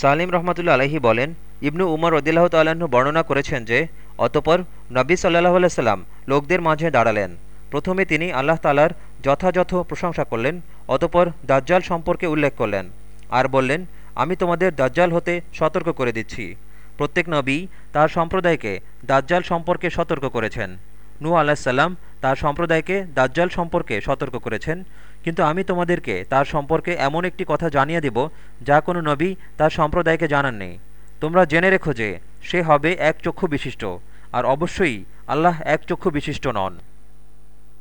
সালিম রহমতুল্লা আলহি বলেন, ইবনু উমর রদিল্লাহ তাল্লাহ্ন বর্ণনা করেছেন যে, অতপর নবী সাল্লাহ সাল্লাম লোকদের মাঝে দাঁড়ালেন। প্রথমে তিনি আল্লাহ তালার যথাযথ প্রশংসা করলেন, অতপর দাজ্জাল সম্পর্কে উল্লেখ করলেন। আর বললেন, আমি তোমাদের দাজ্জাল হতে সতর্ক করে দিচ্ছি। প্রত্যেক নবী তার সম্প্রদায়কে দাজ্জাল সম্পর্কে সতর্ক করেছেন। নূ আলাহিসাল্লাম তার সম্প্রদায়কে দাজ্জাল সম্পর্কে সতর্ক করেছেন। কিন্তু আমি তোমাদেরকে তার সম্পর্কে এমন একটি কথা জানিয়ে দেব, যা কোনো নবী তার সম্প্রদায়কে জানাননি। তোমরা জেনে রেখো যে সে হবে এক চক্ষু বিশিষ্ট, আর অবশ্যই আল্লাহ এক চক্ষু বিশিষ্ট নন।